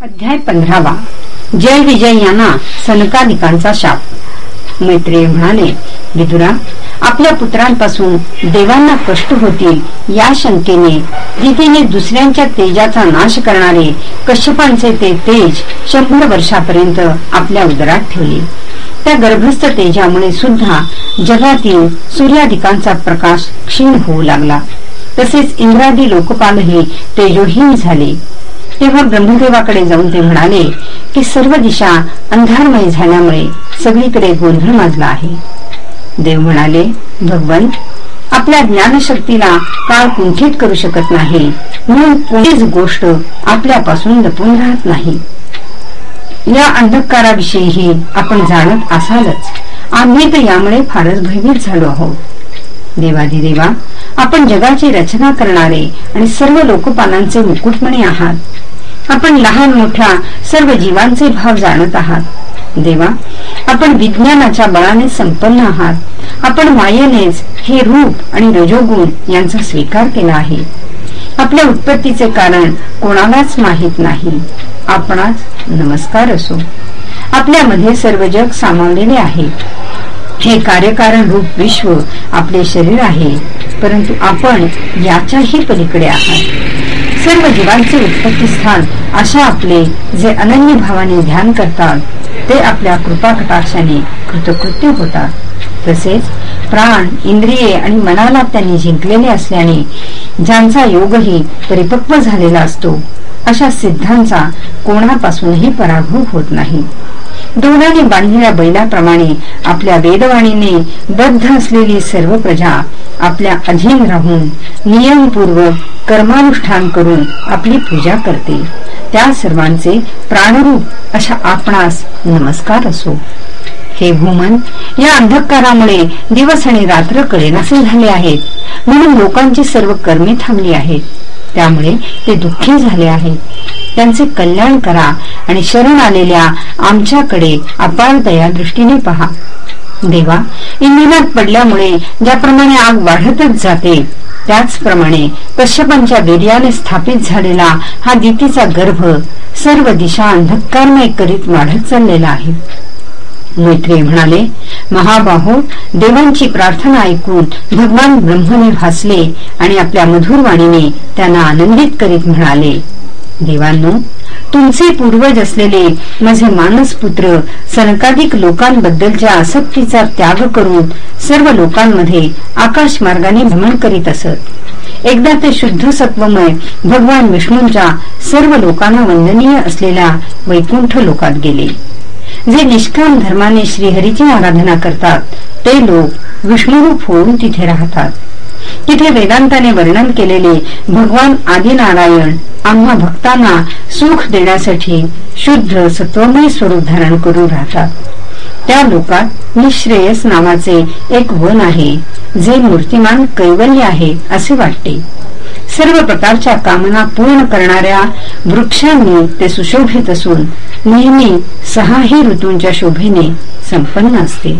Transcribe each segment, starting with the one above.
अध्याय पंधरावा. जय विजय यांना सनकादिकांचा शाप. मैत्रेय म्हणाले विदुरा आपल्या पुत्रांपासून देवांना कष्ट होतील या शंकेने. जितीने दुसऱ्यांच्या तेजाचा नाश करणारे कश्यपांचे ते तेज शंभर वर्षापर्यंत आपल्या उदरात ठेवले. त्या गर्भस्थ तेजामुळे सुद्धा जगातील सूर्याधिकांचा प्रकाश क्षीण होऊ लागला. तसेच इंद्रादी लोकपालही तेजोहीन झाले. तेव्हा ब्रह्मदेवाकडे जाऊन ते म्हणाले की सर्व दिशा अंधारमय झाल्यामुळे सगळीकडे गोंधळ माजला आहे. देव म्हणाले भगवन आपल्या ज्ञानशक्तीला काळ कुंठित करू शकत नाही म्हणून कोणतीच गोष्ट आपल्यापासून लपून राहत नाही. या अंधकाराविषयीही आपण जाणत असालच. आम्ही तर यामुळे फारच भयभीत झालो आहोत. देवाधिदेवा आपण जगाची रचना करणारे आणि सर्व लोकपालांचे मुकुटमणी आहात. आपण लहान मोठ्या सर्व जीवांचे भाव जाणत आहात. देवा आपण विज्ञानाच्या बळाने संपन्न आहात. आपण मायेनेच हे रूप आणि रजोगुण यांचा स्वीकार केला आहे. आपल्या उत्पत्तीचे कारण कोणालाच माहीत नाही. आपणास नमस्कार असो. आपल्यामध्ये सर्व जग सामावलेले आहे. हे कार्यकारण रूप विश्व आपले शरीर आहे परंतु आपण याच्याही पलीकडे आहात. सर्व जीवांचे उत्पत्ती स्थान अशा आपले जे अनन्य भावाने ध्यान करतात ते आपल्या कृपा कटाक्षाने कृतकृत्य होतात. तसेच प्राण इंद्रिये आणि मनाला त्यांनी जिंकलेले असल्याने ज्यांचा योगही परिपक्व झालेला असतो अशा सिद्धांचा कोणापासूनही पराभव होत नाही. दोनाने बांधलेल्या बैलाप्रमाणे आपल्या वेदवाणीने बद्ध असलेली सर्व प्रजा आपल्या अधीन राहून नियमपूर्वक कर्मानुष्ठान करून आपली पूजा करते. त्या सर्वांचे प्राणरूप अशा आपणास नमस्कार असो. हे भूमन या अंधकारामुळे दिवस आणि रात्र कळेनासे झाले आहेत. म्हणून लोकांची सर्व कर्मे थांबली आहेत. त्यामुळे ते दुःखी झाले आहेत. त्यांचे कल्याण करा आणि शरण आलेल्या आमच्याकडे अपार दया दृष्टीने पहा. देवा इंधनात पडल्यामुळे ज्याप्रमाणे आग वाढतच जाते त्याचप्रमाणे कश्यपांच्या वीर्याने स्थापित झालेला हा दितीचा गर्भ सर्व दिशा अंधकारमय करीत वाढत चाललेला आहे. मैत्री म्हणाले महाबाहो देवांची प्रार्थना ऐकून भगवान ब्रह्मने भासले आणि आपल्या मधुर वाणीने त्यांना आनंदित करीत म्हणाले. देवांनो तुमचे पूर्वज असलेले माझे मानस पुत्र सनकाधिक लोकांबद्दलच्या आसक्तीचा त्याग करून सर्व लोकांमध्ये आकाश मार्गाने भ्रमण करीत असत. एकदा ते शुद्ध सत्वमय भगवान विष्णूंच्या सर्व लोकांना वंदनीय असलेल्या वैकुंठ लोकात गेले. जे निष्काम धर्माने श्रीहरीची आराधना करतात ते लोक विष्णुरूप होऊन तिथे राहतात. तिथे वेदांताने वर्णन केलेले भगवान आदिनारायण आम्हा भक्तांना सुख देण्यासाठी शुद्ध सत्वमय स्वरूप धारण करून राहतात. त्या लोकात निश्रेयस नावाचे एक वन आहे जे मूर्तिमान कैवल्य आहे असे वाटते. सर्व प्रकारच्या कामना पूर्ण करणाऱ्या वृक्षांनी ते सुशोभित असून नेहमी सहाही ऋतूंच्या शोभेने संपन्न असते.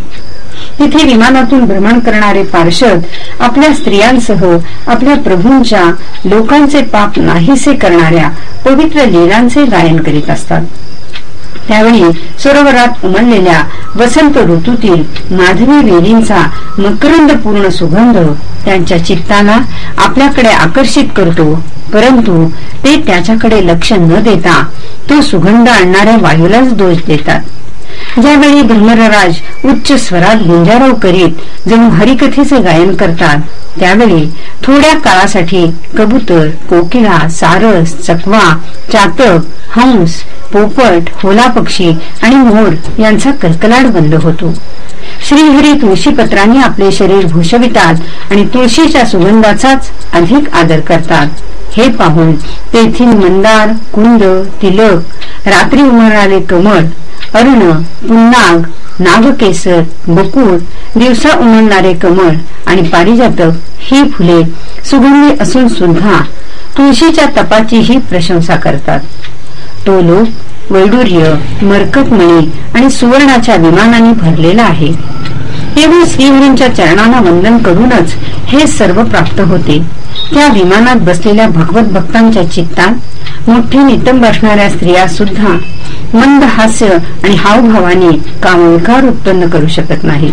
तिथे विमानातून भ्रमण करणारे पार्षद आपल्या स्त्रियांसह आपल्या प्रभूंच्या लोकांचे पाप नाहीसे करणाऱ्या पवित्र लीलांचे गायन करीत असतात. त्यावेळी सरोवरात उमललेल्या वसंत ऋतूतील माधवी वेलींचा मकरंद पूर्ण सुगंध त्यांच्या चित्ताला आपल्याकडे आकर्षित करतो. परंतु ते त्याच्याकडे लक्ष न देता तो सुगंध आणणाऱ्या वायूलाच दोष देतात. ज्यावेळी ब्रह्मराज उच्च स्वरात गुंजारव करीत जणू हरिकथेचे गायन करतात त्यावेळी थोड्या काळासाठी कबूतर कोकिळा सारस चकवा चातक हंस पोपट होला पक्षी आणि मोर यांचा कलकलाट बंद होतो. श्रीहरी तुळशीपत्रांनी आपले शरीर भूषवितात आणि तुळशीच्या सुगंधाचाच अधिक आदर करतात. हे पाहून तेथील मंदार कुंद तिलक रात्री उमरणारे कमळ अरुण पुन्नाग नागकेसर बकुळ दिवसा उमलणारे कमळ आणि पारिजातक ही फुले सुगंधी असून सुद्धा तुळशीच्या तपाचीही प्रशंसा करतात. तो लोक वैडूर्य मरकतमणी आणि सुवर्णाच्या विमानाने भरलेला आहे. केवळ श्रीहरींच्या चरणांना वंदन करूनच हे सर्व प्राप्त होते. त्या विमानात बसलेल्या भगवत भक्तांच्या चित्तात मोठी नितंब असणाऱ्या स्त्रिया सुद्धा मंद हास्य आणि हावभावाने कामविकार उत्पन्न करू शकत नाही.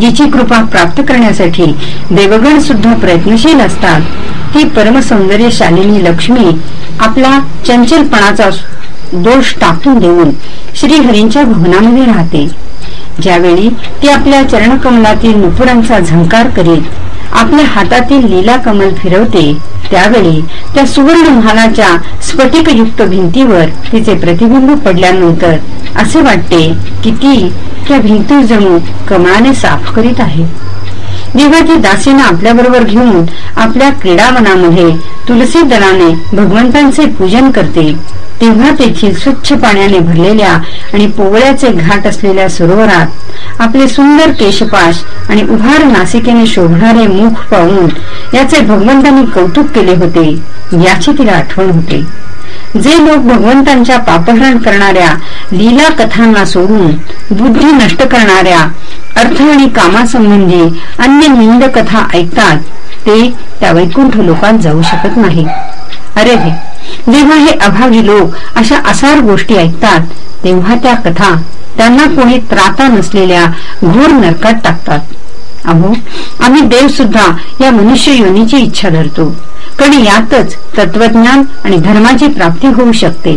जिची कृपा प्राप्त करण्यासाठी देवगण सुद्धा प्रयत्नशील असतात. ती परमसौंदर्यशालिनी लक्ष्मी आपला चंचलपणाचा दोष टाकून देऊन श्रीहरींच्या भवनामध्ये राहते. ज्यावेळी ती आपल्या चरणकमलातील नुपुरांचा झंकार करीत आपल्या हातातील लीला कमल फिरवते त्यावेळी त्या सुवर्ण महालाच्या स्फटिकयुक्त भिंतीवर तिचे प्रतिबिंब पडल्यानंतर असे वाटते की ती त्या भिंती जणू कमळाने साफ करीत आहे. जेव्हा ती दासीनं आपल्याबरोबर घेऊन आपल्या क्रीडावनामध्ये तुलसी दलाने भगवंतांचे पूजन करते तेव्हा तेथील स्वच्छ पाण्याने भरलेल्या आणि पोवळ्याचे घाट असलेल्या सरोवरात आपले सुंदर केशपाश आणि उभार नासिकेने शोभणारे मुख पाहून याचे भगवंतांनी कौतुक केले होते याची तिला आठवण होते. जे लोक भगवंतांच्या पापहरण करणाऱ्या लीला कथांना सोडून बुद्धी नष्ट करणाऱ्या अर्थ आणि कामासंबंधी अन्य निंद कथा ऐकतात ते त्या वैकुंठ लोकात जाऊ शकत नाही अरे रे जेव्हा हे अभावी लोक अशा असार गोष्टी ऐकतात तेव्हा त्या कथा त्यांना कोणी त्राता नसलेल्या घोर नरकात टाकतात. अहो आम्ही देव सुद्धा या मनुष्य योनीची इच्छा धरतो. कारण यातच तत्वज्ञान आणि धर्माची प्राप्ती होऊ शकते.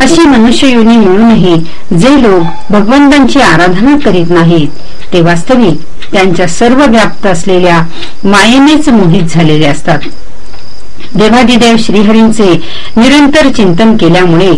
अशी मनुष्य योनी मिळूनही जे लोक भगवंतांची आराधना करीत नाहीत ते वास्तविक त्यांच्या सर्व व्याप्त असलेल्या मायेनेच मोहित झालेले असतात. देवादिदेव श्रीहरींचे निरंतर चिंतन केल्यामुळे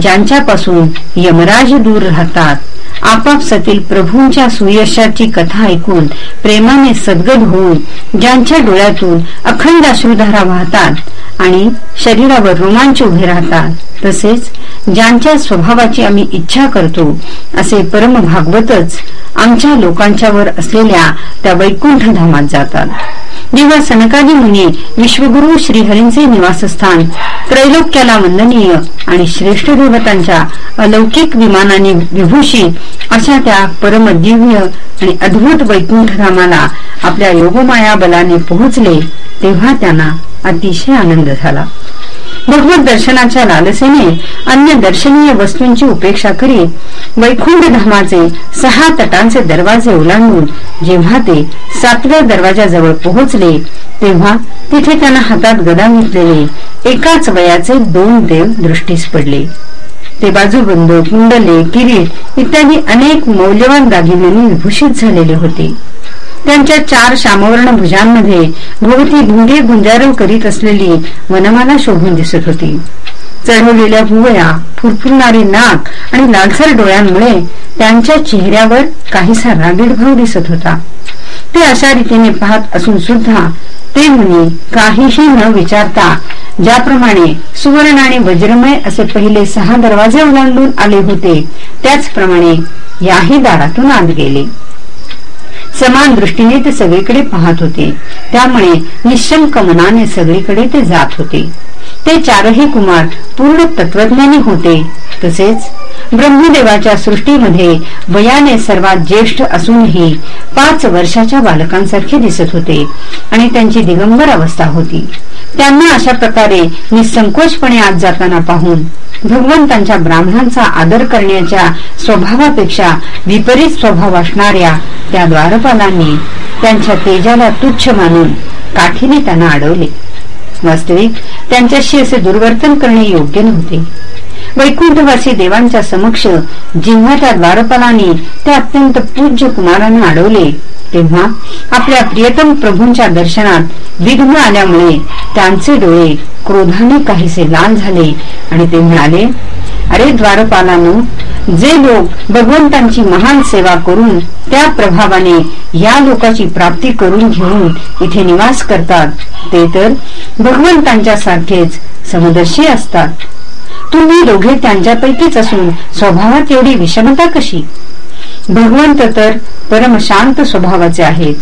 ज्यांच्यापासून यमराज दूर राहतात आपापसातील प्रभूंच्या सुयशाची कथा ऐकून प्रेमाने सद्गद होऊन ज्यांच्या डोळ्यातून अखंड अश्रुधारा वाहतात आणि शरीरावर रोमांच उभे राहतात तसेच ज्यांच्या स्वभावाची आम्ही इच्छा करतो असे परम भागवतच आमच्या लोकांच्यावर असलेल्या त्या वैकुंठ धामात जातात. जेव्हा सनकादी मुनी विश्वगुरु श्रीहरींचे निवासस्थान. त्रैलोक्याला वंदनीय आणि श्रेष्ठ देवतांच्या अलौकिक विमानाने विभूषित अशा त्या परमदिव्य आणि अद्भुत वैकुंठ धामाला आपल्या योगमाया बलाने पोहोचले तेव्हा त्यांना अतिशय आनंद झाला. भगवत दर्शनाच्या लालसेने अन्य दर्शनीय वस्तूंची उपेक्षा करीत वैकुंठ धामाचे सहा तटांचे दरवाजे ओलांडून जेव्हा ते सातव्या दरवाजाजवळ पोहोचले तेव्हा तिथे त्यांना हातात गदा घेतलेले एकाच वयाचे दोन देव दृष्टीस पडले. ते बाजूबंद कुंडले किरीट इत्यादी अनेक मौल्यवान दागिन्यांनी विभूषित झालेले होते. त्यांच्या चार श्यामवर्ण भुजांमध्ये भोवती भुंगे गुंजारव करीत असलेली वनमाला शोभून दिसत होती. चढवलेल्या भुवया फुरफुरणारे नाक आणि लालसर डोळ्यांमुळे त्यांच्या चेहऱ्यावर काहीसा रागीड भाव दिसत होता. ते अशा रीतीने पाहत असून सुद्धा ते मुनी काहीही न विचारता ज्याप्रमाणे सुवर्ण आणि वज्रमय असे पहिले सहा दरवाजे ओलांडून आले होते त्याचप्रमाणे याही दारातून आत गेले. समान दृष्टीने ते सगळीकडे पाहत होते. त्यामुळे निशंक मनाने सगळीकडे ते जात होते. ते चारही कुमार पूर्ण तत्वज्ञानी होते. तसेच ब्रह्मदेवाच्या सृष्टीमध्ये वयाने सर्वात ज्येष्ठ असूनही पाच वर्षाच्या बालकांसारखे दिसत होते आणि त्यांची दिगंबर अवस्था होती. त्यांना अशा प्रकारे निसंकोचपणे आत जाताना पाहून भगवंतांच्या ब्राह्मणांचा आदर करण्याच्या स्वभावापेक्षा विपरीत स्वभाव असणाऱ्या त्या द्वारपालांनी त्यांच्या तेजाला तुच्छ मानून काठीने त्यांना अडवले. वास्तविक त्यांच्याशी असे दुर्वर्तन करणे योग्य नव्हते. वैकुंठवासी देवांच्या समक्ष जेव्हा त्या द्वारपालांनी त्या अत्यंत पूज्य कुमारांना अडवले तेव्हा आपल्या प्रियतम प्रभूंच्या दर्शनात विघ्न आल्यामुळे त्यांचे डोळे क्रोधाने काहीसे लाल झाले. आणि ते म्हणाले अरे द्वारपालानो जे लोक भगवंतांची महान सेवा करून त्या प्रभावाने या लोकाची प्राप्ती करून घेऊन इथे निवास करतात ते तर भगवंतांच्या सारखेच समदर्शी असतात. तुम्ही दोघे त्यांच्यापैकीच असून स्वभावात एवढी विषमता कशी? भगवंत तर परमशांत स्वभावाचे आहेत.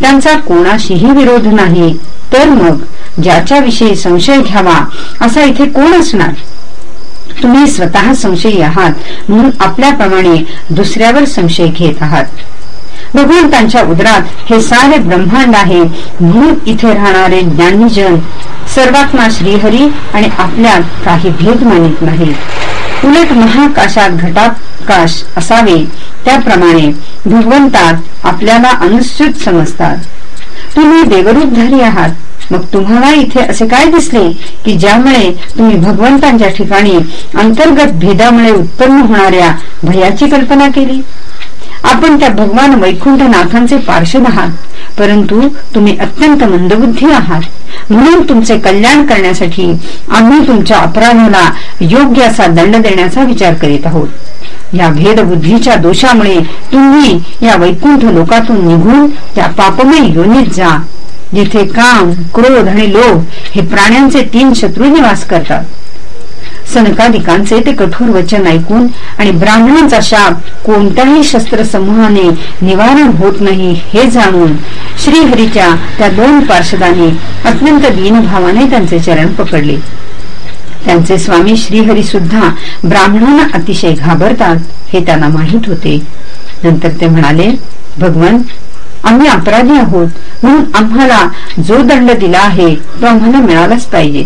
त्यांचा कोणाशीही विरोध नाही. तर मग ज्याच्याविषयी संशय घ्यावा असा इथे कोण असणार? तुम्ही स्वतः संशयी आहात म्हणून आपल्याप्रमाणे दुसऱ्यावर संशय घेत आहात. भगवंतांच्या उदरात हे सारे ब्रह्मांड आहे म्हणून इथे राहणारे ज्ञानीजन सर्वात्मा श्रीहरी आणि आपल्यात काही भेद मानित नाही उलट महाकाशात घटाकाश असावे त्याप्रमाणे भगवंतात आपल्याला अनुसूत समजतात. तुम्ही देवरूपधारी आहात मग तुम्हाला इथे असे काय दिसले की ज्यामुळे तुम्ही भगवंतांच्या ठिकाणी अंतर्गत भेदामुळे उत्पन्न होणाऱ्या भयाची कल्पना केली? आपण त्या भगवान वैकुंठनाथांचे पार्श्वद आहात परंतु तुम्ही अत्यंत मंदबुद्धी आहात. म्हणून तुमचे कल्याण करण्यासाठी आम्ही तुमच्या अपराधाला योग्य असा दंड देण्याचा विचार करीत आहोत. या भेदबुद्धीच्या दोषामुळे तुम्ही या वैकुंठ लोकातून निघून त्या पापमय योनीत जा. जिथे काम क्रोध आणि लोभ हे प्राण्यांचे तीन शत्रू निवास करतात. सनकादिकांचे ते कठोर वचन ऐकून आणि ब्राह्मणांचा शाप कोणत्याही शस्त्र समूहाने निवारण होत नाही हे जाणून श्रीहरीच्या त्या दोन पार्षदांनी अत्यंत दीनभावाने त्यांचे चरण पकडले. त्यांचे स्वामी श्रीहरी सुद्धा ब्राह्मणांना अतिशय घाबरतात हे त्यांना माहीत होते. नंतर ते म्हणाले भगवान आम्ही अपराधी आहोत. म्हणून आम्हाला जो दंड दिला आहे तो आम्हाला मिळालाच पाहिजे.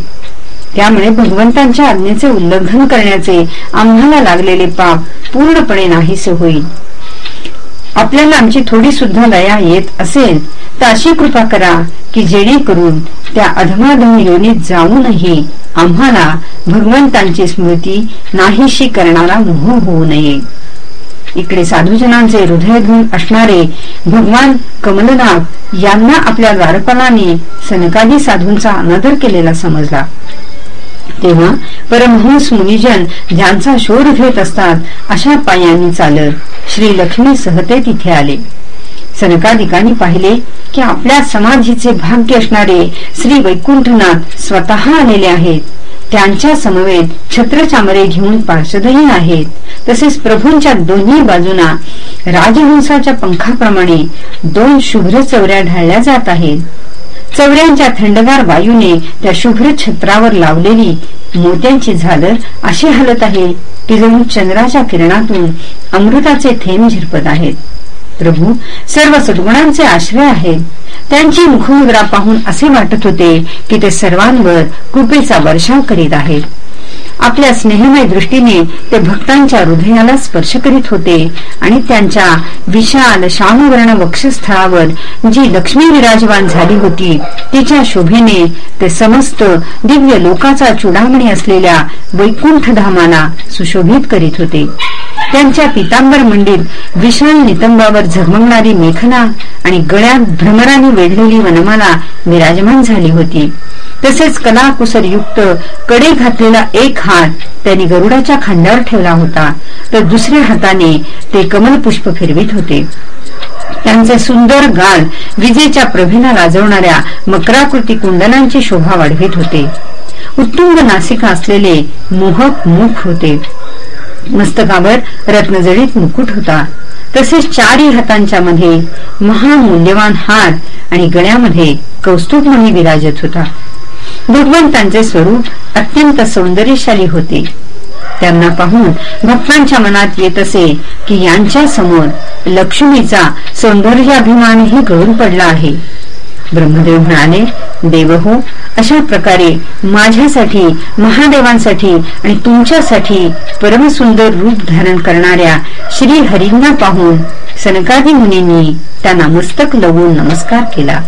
त्यामुळे भगवंतांच्या आज्ञेचे उल्लंघन करण्याचे आम्हाला लागलेले पाप पूर्णपणे नाहीसे होईल. आपल्याला आमची थोडी सुद्धा दया येत असेल तर अशी कृपा करा की जेणेकरून त्या अधमाधम योनीत जाऊनही आम्हाला भगवंतांची स्मृती नाहीशी करणारा मोह होऊ नये. इकडे साधूजनांचे हृदय घेऊन असणारे भगवान कमलनाथ यांना आपल्या द्वारपालाने सनकादी साधूंचा अनादर केलेला समजला. तेव्हा परमहंस मुनिजन ज्यांचा शोध घेत असतात अशा पायांनी चालत श्री लक्ष्मी सहते तिथे आले. सनकादिकांनी पाहिले की आपल्या समाधीचे भाग्य असणारे श्री वैकुंठनाथ स्वतः आलेले आहेत. त्यांच्या समवेत छत्रचामरे घेऊन पार्षदही आहेत. तसेच प्रभूंच्या दोन्ही बाजूना राजहंसाच्या पंखाप्रमाणे दोन शुभ्र चौऱ्या ढाळल्या जात आहेत. चौऱ्यांच्या थंडगार वायूने त्या शुभ्र छत्रावर लावलेली मोत्यांची झालर अशी हलत आहे की जणू चंद्राच्या किरणातून अमृताचे थेंब झिरपत आहेत. प्रभू सर्व सद्गुणांचे आश्रय आहेत. त्यांची मुखमुद्रा पाहून असे वाटत होते की ते सर्वांवर कृपेचा वर्षाव करीत आहेत. आपल्या स्नेहमय दृष्टीने ते भक्तांच्या हृदयाला स्पर्श करीत होते आणि त्यांच्या विशाल श्यामवर्ण वक्षस्थळावर जी लक्ष्मी विराजमान झाली होती तिच्या शोभेने ते समस्त दिव्य लोकाचा चुडामणी असलेल्या वैकुंठ धामाला सुशोभित करीत होते. त्यांच्या पितांबर मंडीत विशाल नितंबावर झगमगणारी मेखना आणि गळ्यात भ्रमराने वेढलेली वनमाला विराजमान झाली होती. तसेच कलाकुसर युक्त कडे घातलेला एक हात त्यांनी गरुडाच्या खांद्यावर ठेवला होता. तर दुसऱ्या हाताने ते कमलपुष्प फिरवित होते. त्यांचे सुंदर गाल विजेच्या प्रभेला लाजवणाऱ्या मकराकृती कुंडलांची शोभा वाढवित होते. उत्तुंग नासिका असलेले मोहक मुख होते. मस्तकावर रत्नजडीत मुकुट होता. तसेच चारही हातांच्या मध्ये महामूल्यवान हात आणि गळ्यामध्ये कौस्तुभमणी विराजत होता. भगवंतांचे स्वरूप अत्यंत सौंदर्यशाली होते. त्यांना पाहून भक्तांच्या मनात येत असे की यांच्या समोर लक्ष्मीचा सौंदर्याभिमानही गळून पडला आहे. ब्रह्मदेव म्हणाले देवहो अशा प्रकारे माझ्यासाठी महादेवांसाठी आणि तुमच्यासाठी परमसुंदर रूप धारण करणाऱ्या श्री हरींना पाहून सनकादी मुनींनी त्यांना मस्तक लवून नमस्कार केला.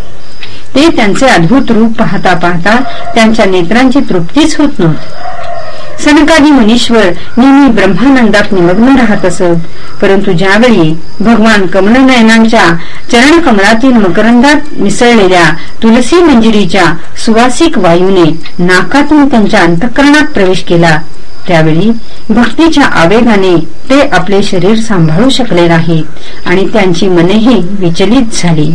ते त्यांचे अद्भुत रूप पाहता पाहता त्यांच्या नेत्रांची तृप्तीच होत नव्हती. सनकादी मुनीश्वर नेहमी ब्रह्मानंदात निमग्न राहत असत. परंतु ज्यावेळी भगवान कमलनयनांच्या चरणकमलातील मकरंदात मिसळलेल्या तुलसी मंजिरीच्या सुवासिक वायूने नाकातून त्यांच्या अंतःकरणात प्रवेश केला. त्यावेळी भक्तीच्या आवेगाने ते आपले शरीर सांभाळू शकले नाहीत आणि त्यांची मनेही विचलित झाली.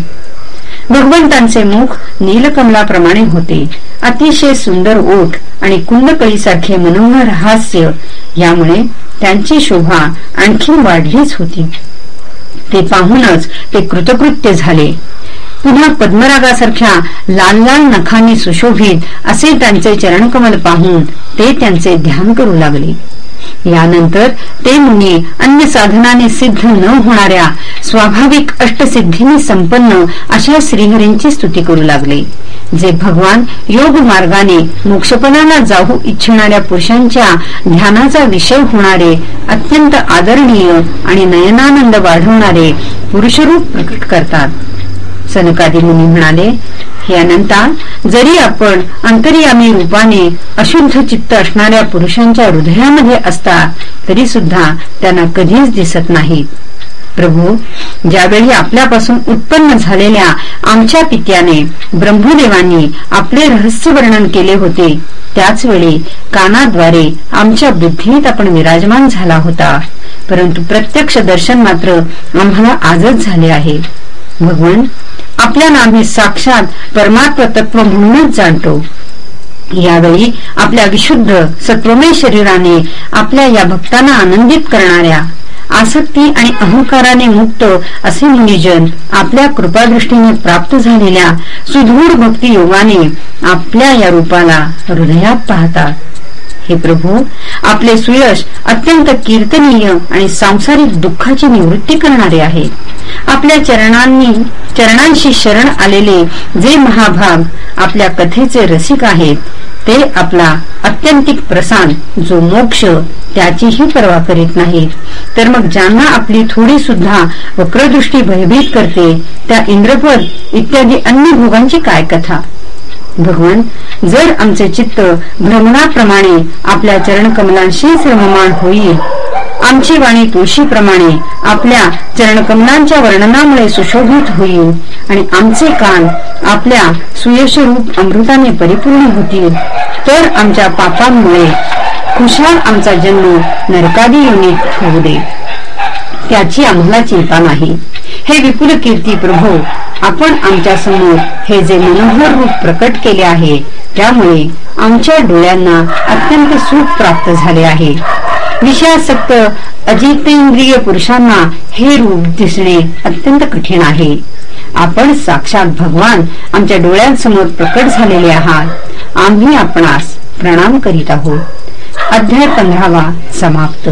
भगवंतांचे मुख नीलकमलाप्रमाणे होते. अतिशय सुंदर ओठ आणि कुंडकळीसारखे मनोहर हास्य यामुळे त्यांची शोभा आणखी वाढलीच होती. ते पाहूनच ते कृतकृत्य झाले. पुन्हा पद्मरागासारख्या लाल लाल नखांनी सुशोभित असे त्यांचे चरणकमल पाहून ते त्यांचे ध्यान करू लागले. यानंतर ते मुनी अन्य साधनाने सिद्ध न होणाऱ्या स्वाभाविक अष्टसिद्धीने संपन्न अशा श्रीहरींची स्तुती करू लागले जे भगवान योग मार्गाने मोक्षपणाला जाऊ इच्छिणाऱ्या पुरुषांच्या ध्यानाचा विषय होणारे अत्यंत आदरणीय आणि नयनानंद वाढवणारे पुरुषरूप प्रकट करतात. सनकादी मुनी म्हणाले हे अनंता जरी आपण अंतर्यामी रूपाने अशुद्ध चित्त असणाऱ्या पुरुषांच्या हृदयामध्ये असता तरी सुद्धा त्यांना कधीच दिसत नाहीत प्रभू ज्यावेळी आपल्यापासून उत्पन्न झालेल्या आमच्या पित्याने ब्रह्मदेवांनी आपले रहस्य वर्णन केले होते त्याचवेळी कानाद्वारे आमच्या बुद्धीत आपण विराजमान झाला होता. परंतु प्रत्यक्ष दर्शन मात्र आम्हाला आजच झाले आहे. भगवान आपल्याला आम्ही साक्षात परमात्म तत्व म्हणूनच जाणतो. यावेळी आपल्या विशुद्ध सत्वमय शरीराने आपल्या या भक्तांना आनंदित करणाऱ्या आसक्ती आणि अहंकाराने मुक्त असे मुनिजन आपल्या कृपादृष्टीने प्राप्त झालेल्या सुदृढ भक्ती योगाने आपल्या या रूपाला हृदयात पाहतात. हे प्रभू आपले सुयश अत्यंत कीर्तनीय आणि सांसारिक दुःखाची निवृत्ती करणारे आहे. आपल्या चरणांनी चरणांशी शरण आलेले जे महाभाग आपल्या कथेचे रसिक आहेत ते आपला अत्यंतिक प्रसाद जो मोक्ष त्याचीही पर्वा करीत नाहीत तर मग ज्यांना आपली थोडी सुद्धा वक्रदृष्टी भयभीत करते त्या इंद्रपद इत्यादी अन्य भोगांची काय कथा? भगवान जर आमचे चित्त भ्रमणाप्रमाणे आपल्या चरणकमलांशीच रममाण होईल. आमची वाणी तुळशीप्रमाणे आपल्या चरणकमलांच्या वर्णनामुळे सुशोभित होईल आणि आमचे कान आपल्या सुयशरूप अमृताने परिपूर्ण होतील. तर आमच्या पापांमुळे खुशाल आमचा जन्म नरकादी युनिट होऊ दे. त्याची आम्हाला चिंता नाही. हे विपुल कीर्ती प्रभू आपण आमच्यासमोर हे जे मनोहर रूप प्रकट केले आहे त्यामुळे आमच्या डोळ्यांना अत्यंत सुख प्राप्त झाले आहे. विषयासक्त अजितेंद्रिय पुरुषांना हे रूप दिसणे अत्यंत कठीण आहे. आपण साक्षात भगवान आमच्या डोळ्यांसमोर प्रकट झालेले आहात. आम्ही आपणास प्रणाम करीत आहोत. अध्याय पंधरावा समाप्त.